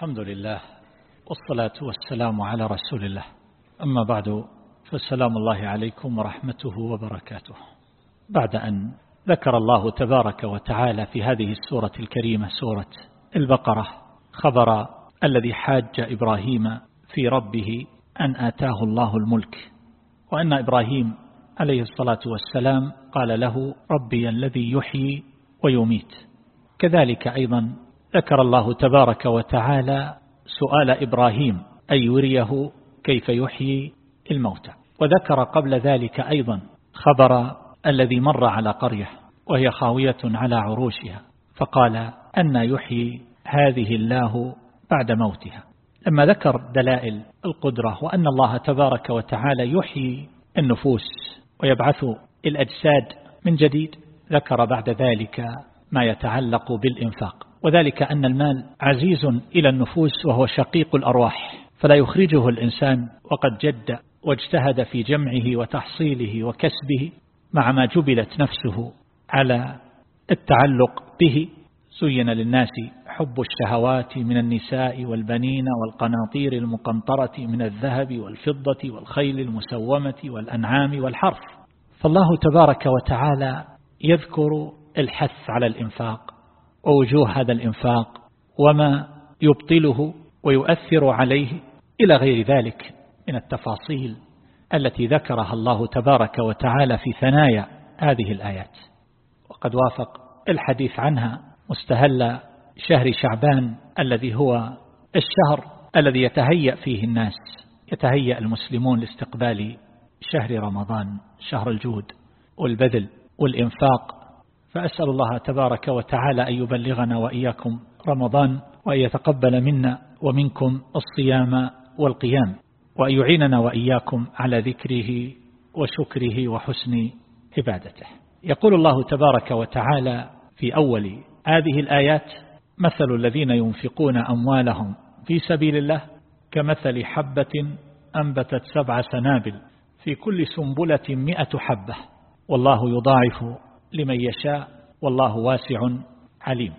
الحمد لله والصلاة والسلام على رسول الله. أما بعد فالسلام الله عليكم ورحمته وبركاته. بعد أن ذكر الله تبارك وتعالى في هذه السورة الكريمة سورة البقرة خبر الذي حاج إبراهيم في ربه أن آتاه الله الملك. وأن إبراهيم عليه الصلاة والسلام قال له ربي الذي يحيي ويميت. كذلك أيضا ذكر الله تبارك وتعالى سؤال إبراهيم أن يريه كيف يحيي الموتى؟ وذكر قبل ذلك أيضا خبر الذي مر على قرية وهي خاوية على عروشها فقال أن يحيي هذه الله بعد موتها. لما ذكر دلائل القدرة وأن الله تبارك وتعالى يحيي النفوس ويبعث الأجساد من جديد ذكر بعد ذلك ما يتعلق بالإنفاق. وذلك أن المال عزيز إلى النفوس وهو شقيق الأرواح فلا يخرجه الإنسان وقد جد واجتهد في جمعه وتحصيله وكسبه مع ما جبلت نفسه على التعلق به. زين للناس حب الشهوات من النساء والبنين والقناطير المقنطرة من الذهب والفضة والخيل المسومة والأنعام والحرف فالله تبارك وتعالى يذكر الحث على الإنفاق. ووجوه هذا الإنفاق وما يبطله ويؤثر عليه إلى غير ذلك من التفاصيل التي ذكرها الله تبارك وتعالى في ثنايا هذه الآيات. وقد وافق الحديث عنها مستهل شهر شعبان الذي هو الشهر الذي يتهيأ فيه الناس يتهيأ المسلمون لاستقبال شهر رمضان شهر الجود والبذل والإنفاق فأسأل الله تبارك وتعالى أن يبلغنا وإياكم رمضان وأن يتقبل منا ومنكم الصيام والقيام وأن يعيننا وإياكم على ذكره وشكره وحسن عبادته. يقول الله تبارك وتعالى في أول هذه الآيات مثل الذين ينفقون أموالهم في سبيل الله كمثل حبة أنبتت سبع سنابل في كل سنبلة مئة حبة والله يضاعف لمن يشاء والله واسع عليم.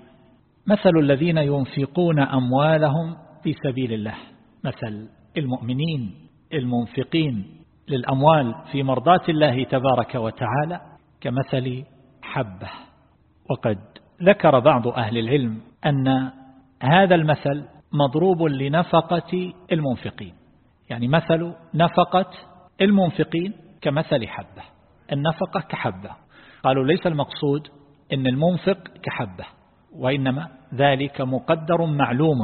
مثل الذين ينفقون أموالهم في سبيل الله. مثل المؤمنين المنفقين للأموال في مرضاة الله تبارك وتعالى كمثل حبة. وقد ذكر بعض أهل العلم أن هذا المثل مضروب لنفقة المنفقين. يعني مثل نفقة المنفقين كمثل حبة. النفقة كحبة. قالوا ليس المقصود أن المنفق كحبة وإنما ذلك مقدر معلوم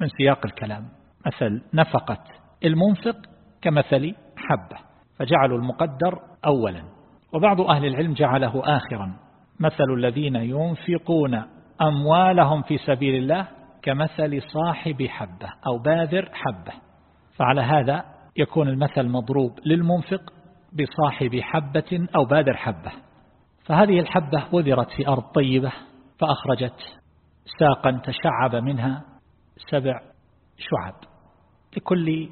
من سياق الكلام. مثل نفقة المنفق كمثل حبة فجعلوا المقدر أولا. وبعض أهل العلم جعله آخرا. مثل الذين ينفقون أموالهم في سبيل الله كمثل صاحب حبة أو باذر حبة. فعلى هذا يكون المثل مضروب للمنفق بصاحب حبة أو بادر حبة. فهذه الحبة وذرت في أرض طيبة فأخرجت ساقا تشعب منها سبع شعب. لكل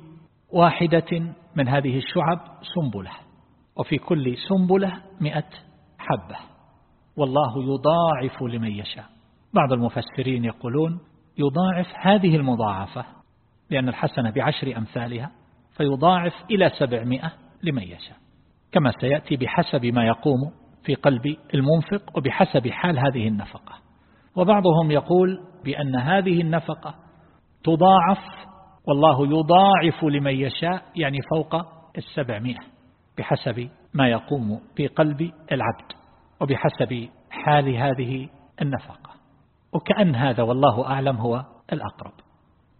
واحدة من هذه الشعب سنبلة وفي كل سنبلة مئة حبة. والله يضاعف لمن يشاء. بعض المفسرين يقولون يضاعف هذه المضاعفة لأن الحسنة بعشر أمثالها فيضاعف إلى سبعمائة لمن يشاء. كما سيأتي بحسب ما يقوم في قلب المنفق وبحسب حال هذه النفقة. وبعضهم يقول بأن هذه النفقة تضاعف والله يضاعف لمن يشاء يعني فوق السبعمائة بحسب ما يقوم في قلب العبد وبحسب حال هذه النفقة. وكأن هذا والله أعلم هو الأقرب.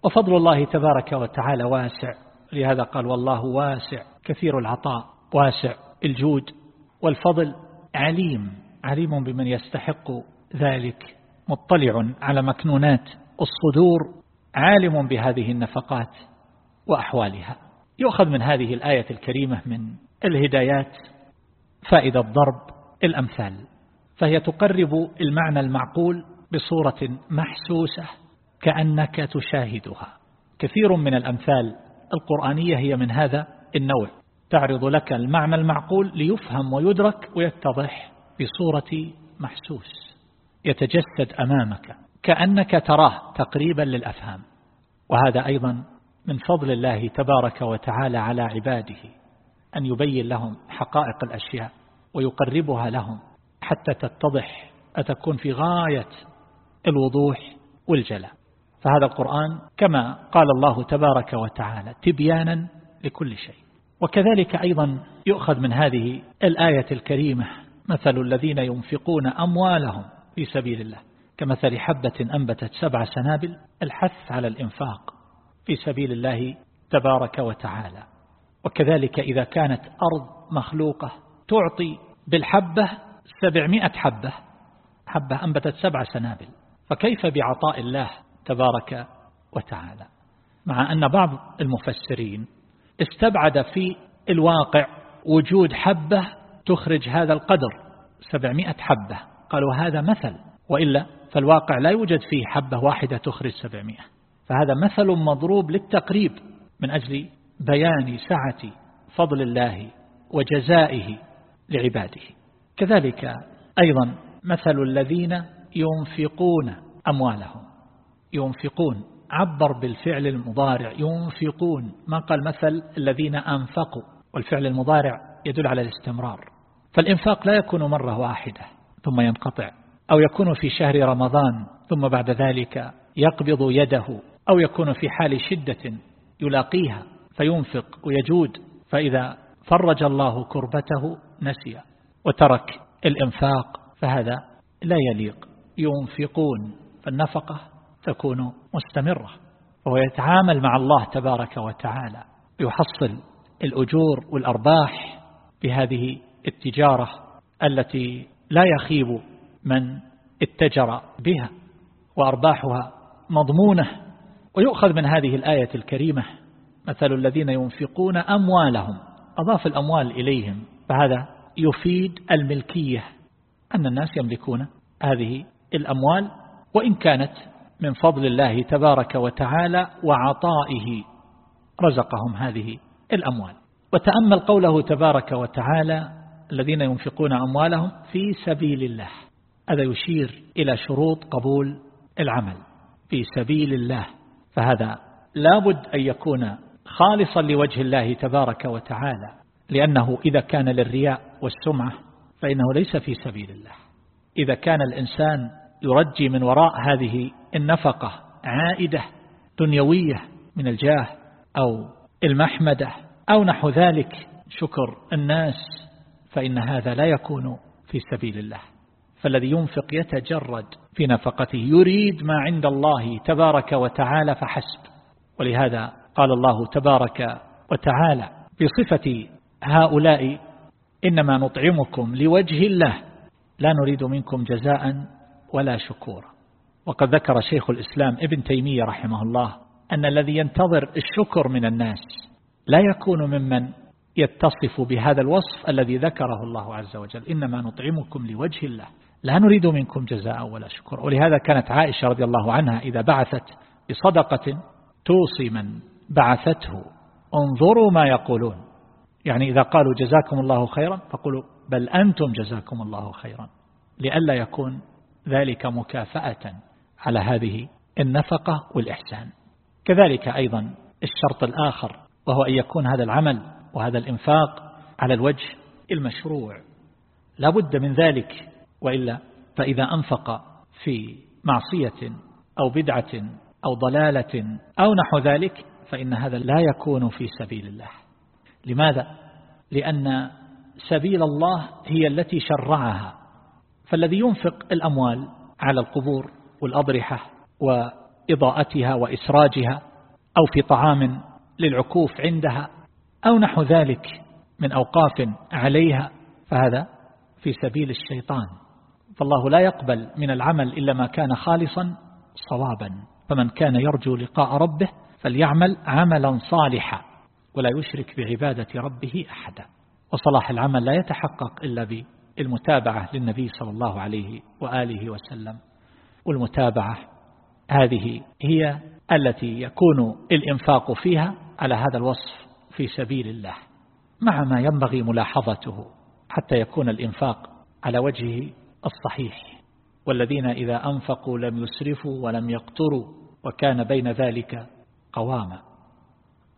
وفضل الله تبارك وتعالى واسع لهذا قال والله واسع كثير العطاء واسع الجود والفضل عليم. عليم بمن يستحق ذلك مطلع على مكنونات الصدور عالم بهذه النفقات وأحوالها. يؤخذ من هذه الآية الكريمة من الهدايات فائدة ضرب الأمثال فهي تقرب المعنى المعقول بصورة محسوسة كأنك تشاهدها. كثير من الأمثال القرآنية هي من هذا النوع. تعرض لك المعنى المعقول ليفهم ويدرك ويتضح بصورة محسوس. يتجسد أمامك كأنك تراه تقريبا للأفهام. وهذا أيضا من فضل الله تبارك وتعالى على عباده أن يبين لهم حقائق الأشياء ويقربها لهم حتى تتضح أتكون في غاية الوضوح والجلاء. فهذا القرآن كما قال الله تبارك وتعالى تبيانا لكل شيء. وكذلك أيضا يؤخذ من هذه الآية الكريمة مثل الذين ينفقون أموالهم في سبيل الله كمثل حبة أنبتت سبع سنابل الحث على الإنفاق في سبيل الله تبارك وتعالى. وكذلك إذا كانت أرض مخلوقة تعطي بالحبة سبعمائة حبة حبة أنبتت سبع سنابل فكيف بعطاء الله تبارك وتعالى؟ مع أن بعض المفسرين استبعد في الواقع وجود حبة تخرج هذا القدر سبعمائة حبة. قالوا هذا مثل وإلا فالواقع لا يوجد فيه حبة واحدة تخرج سبعمائة. فهذا مثل مضروب للتقريب من أجل بيان سعة فضل الله وجزائه لعباده. كذلك أيضا مثل الذين ينفقون أموالهم. ينفقون عبر بالفعل المضارع ينفقون. ما قال مثل؟ الذين أنفقوا. والفعل المضارع يدل على الاستمرار. فالإنفاق لا يكون مرة واحدة ثم ينقطع أو يكون في شهر رمضان ثم بعد ذلك يقبض يده أو يكون في حال شدة يلاقيها فينفق ويجود فإذا فرج الله كربته نسي وترك الإنفاق فهذا لا يليق. ينفقون. فالنفقة تكون مستمرة وهو يتعامل مع الله تبارك وتعالى يحصل الأجور والأرباح بهذه التجارة التي لا يخيب من اتجر بها وأرباحها مضمونة. ويؤخذ من هذه الآية الكريمة مثل الذين ينفقون أموالهم أضاف الأموال إليهم فهذا يفيد الملكية أن الناس يملكون هذه الأموال وإن كانت من فضل الله تبارك وتعالى وعطائه. رزقهم هذه الأموال. وتأمل قوله تبارك وتعالى الذين ينفقون أموالهم في سبيل الله. هذا يشير إلى شروط قبول العمل في سبيل الله. فهذا لابد أن يكون خالصا لوجه الله تبارك وتعالى. لأنه إذا كان للرياء والسمعة فإنه ليس في سبيل الله. إذا كان الإنسان يرجي من وراء هذه النفقة عائدة دنيوية من الجاه أو المحمدة أو نحو ذلك شكر الناس فإن هذا لا يكون في سبيل الله. فالذي ينفق يتجرد في نفقته يريد ما عند الله تبارك وتعالى فحسب. ولهذا قال الله تبارك وتعالى بصفة هؤلاء إنما نطعمكم لوجه الله لا نريد منكم جزاء ولا شكورا وقد ذكر شيخ الإسلام ابن تيمية رحمه الله أن الذي ينتظر الشكر من الناس لا يكون ممن يتصف بهذا الوصف الذي ذكره الله عز وجل. إنما نطعمكم لوجه الله. لا نريد منكم جزاء ولا شكر ولهذا كانت عائشة رضي الله عنها إذا بعثت بصدقة توصي من بعثته. انظروا ما يقولون. يعني إذا قالوا جزاكم الله خيرا فقولوا بل أنتم جزاكم الله خيرا. لئلا يكون ذلك مكافأة على هذه النفقة والإحسان. كذلك أيضا الشرط الآخر وهو أن يكون هذا العمل وهذا الإنفاق على الوجه المشروع. لا بد من ذلك وإلا فإذا أنفق في معصية أو بدعة أو ضلالة أو نحو ذلك فإن هذا لا يكون في سبيل الله. لماذا؟ لأن سبيل الله هي التي شرعها. فالذي ينفق الأموال على القبور والأضرحة وإضاءتها وإسراجها أو في طعام للعكوف عندها أو نحو ذلك من أوقاف عليها فهذا في سبيل الشيطان. فالله لا يقبل من العمل إلا ما كان خالصا صوابا. فمن كان يرجو لقاء ربه فليعمل عملا صالحا ولا يشرك بعبادة ربه أحدا. وصلاح العمل لا يتحقق إلا بالمتابعة للنبي صلى الله عليه وآله وسلم. والمتابعة هذه هي التي يكون الإنفاق فيها على هذا الوصف في سبيل الله مع ما ينبغي ملاحظته حتى يكون الإنفاق على وجهه الصحيح. والذين إذا أنفقوا لم يسرفوا ولم يقتروا وكان بين ذلك قواما.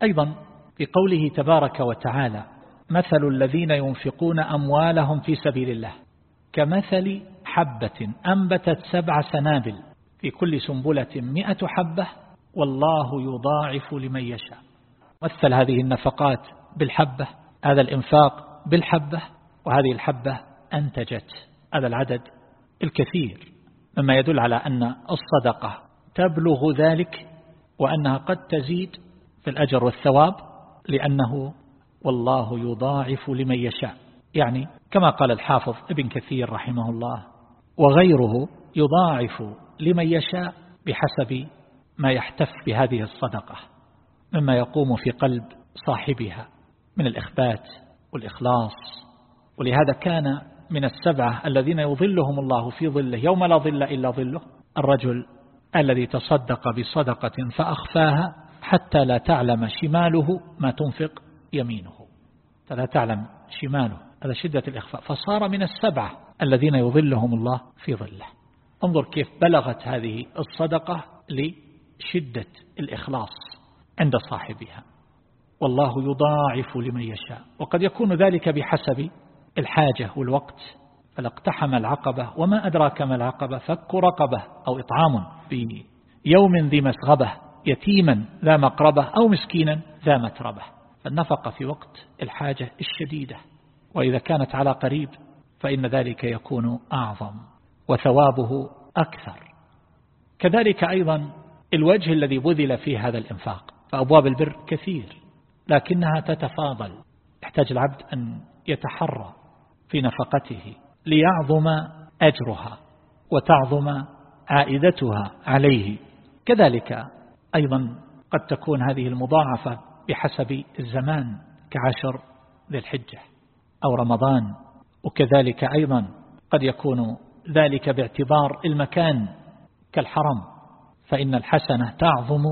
أيضا في قوله تبارك وتعالى مثل الذين ينفقون أموالهم في سبيل الله. كمثل حبة أنبتت سبع سنابل في كل سنبلة مئة حبة والله يضاعف لمن يشاء. مثل هذه النفقات بالحبة هذا الإنفاق بالحبة وهذه الحبة أنتجت هذا العدد الكثير مما يدل على أن الصدقة تبلغ ذلك وأنها قد تزيد في الأجر والثواب لأنه والله يضاعف لمن يشاء. يعني كما قال الحافظ ابن كثير رحمه الله وغيره يضاعف لمن يشاء بحسب ما يحتف بهذه الصدقة مما يقوم في قلب صاحبها من الإخبات والإخلاص. ولهذا كان من السبعة الذين يظلهم الله في ظله يوم لا ظل إلا ظله الرجل الذي تصدق بصدقة فأخفاها حتى لا تعلم شماله ما تنفق يمينه. فلا تعلم شماله هذا شدة الإخفاء. فصار من السبعة الذين يظلهم الله في ظله. انظر كيف بلغت هذه الصدقة لشدة الإخلاص عند صاحبها. والله يضاعف لمن يشاء. وقد يكون ذلك بحسب الحاجة والوقت. فلاقتحم العقبة. وما أدراك ما العقبة؟ فك رقبة أو إطعام بيوم ذي مسغبة يتيما ذا مقربة أو مسكينا ذا متربة. فالنفقة في وقت الحاجة الشديدة وإذا كانت على قريب فإن ذلك يكون أعظم وثوابه أكثر. كذلك أيضا الوجه الذي بذل فيه هذا الإنفاق فأبواب البر كثير لكنها تتفاضل. يحتاج العبد أن يتحرى في نفقته ليعظم أجرها وتعظم عائدتها عليه. كذلك أيضا قد تكون هذه المضاعفة بحسب الزمان كعشر ذي الحجة أو رمضان وكذلك أيضا قد يكون ذلك باعتبار المكان كالحرم فإن الحسنة تعظم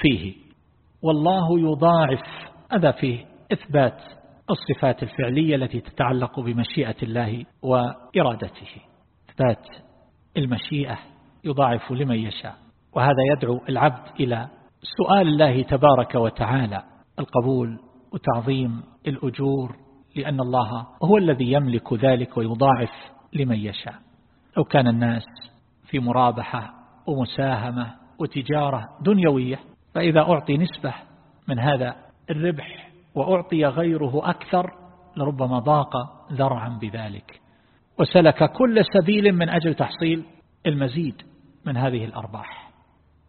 فيه. والله يضاعف هذا فيه إثبات الصفات الفعلية التي تتعلق بمشيئة الله وإرادته. إثبات المشيئة يضاعف لمن يشاء وهذا يدعو العبد إلى سؤال الله تبارك وتعالى. القبول وتعظيم الأجور لأن الله هو الذي يملك ذلك ويضاعف لمن يشاء. لو كان الناس في مرابحة ومساهمة وتجارة دنيوية فإذا أعطي نسبة من هذا الربح وأعطي غيره أكثر لربما ضاق ذرعا بذلك. وسلك كل سبيل من أجل تحصيل المزيد من هذه الأرباح.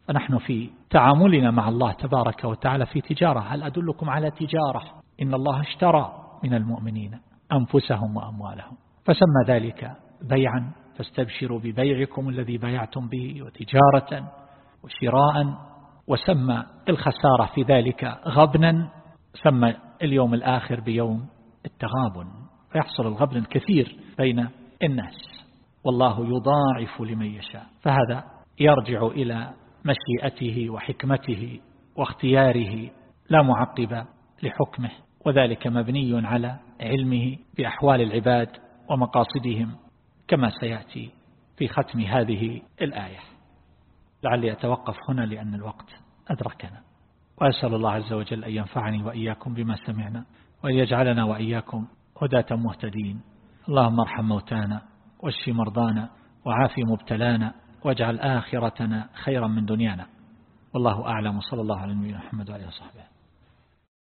فنحن في تعاملنا مع الله تبارك وتعالى في تجارة. هل أدلكم على تجارة؟ إن الله اشترى من المؤمنين أنفسهم وأموالهم. فسمى ذلك بيعا. فاستبشروا ببيعكم الذي بايعتم به وتجارة وشراء. وسمى الخسارة في ذلك غبنا. سمى اليوم الآخر بيوم التغابن. فيحصل الغبن الكثير بين الناس. والله يضاعف لمن يشاء. فهذا يرجع إلى مشيئته وحكمته واختياره لا معقب لحكمه وذلك مبني على علمه بأحوال العباد ومقاصدهم كما سيأتي في ختم هذه الآية. لعلي أتوقف هنا لأن الوقت أدركنا. وأسأل الله عز وجل أن ينفعني وإياكم بما سمعنا وأن يجعلنا وإياكم هداة مهتدين. اللهم ارحم موتانا واشف مرضانا وعافي مبتلانا واجعل آخرتنا خيرا من دنيانا. والله أعلم. صلى الله على نبينا محمد وعليه وصحبه.